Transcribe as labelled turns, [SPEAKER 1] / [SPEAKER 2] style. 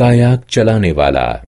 [SPEAKER 1] कायाक चलाने वाला।